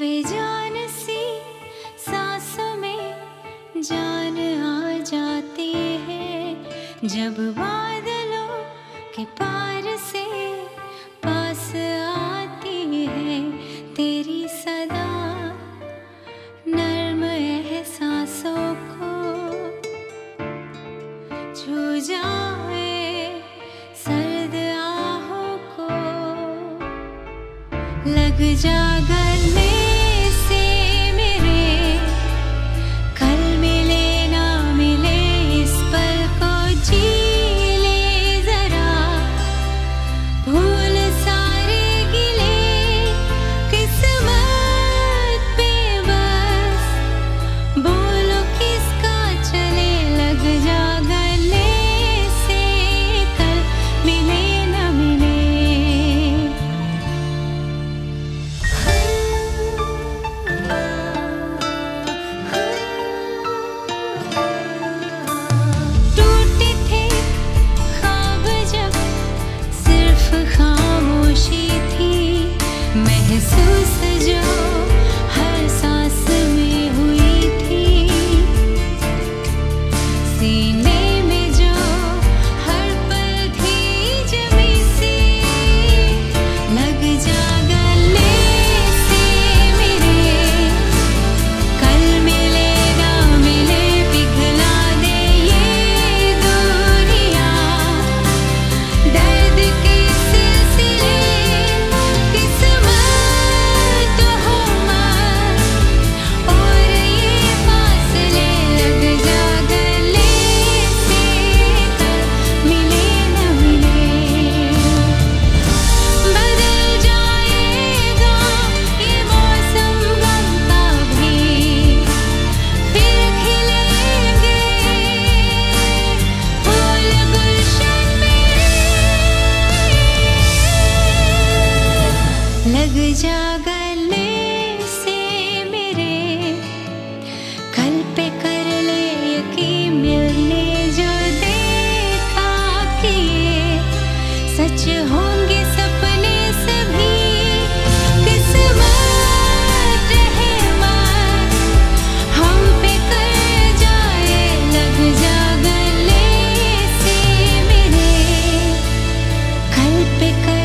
बेजान सी सांसों में जान आ जाती है। जब बादलों के पार से पास आती है, तेरी सदा नर्म एहसासों को। छू जाए सर्द आहों को, लग जा because